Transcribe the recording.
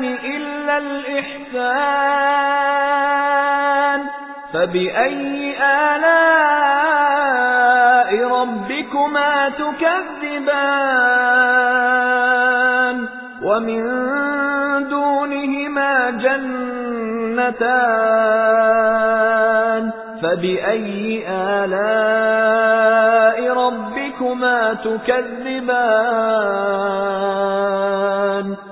إِلَّا الْإِحْسَانُ. فَبِأَيِّ آلَاءِ رَبِّكُمَا تُكَذِّبَانِ؟ وَمِن دُونِهِمَا جَنَّتَانِ. فَبِأَيِّ آلَاءِ رَبِّكُمَا تُكَذِّبَانِ؟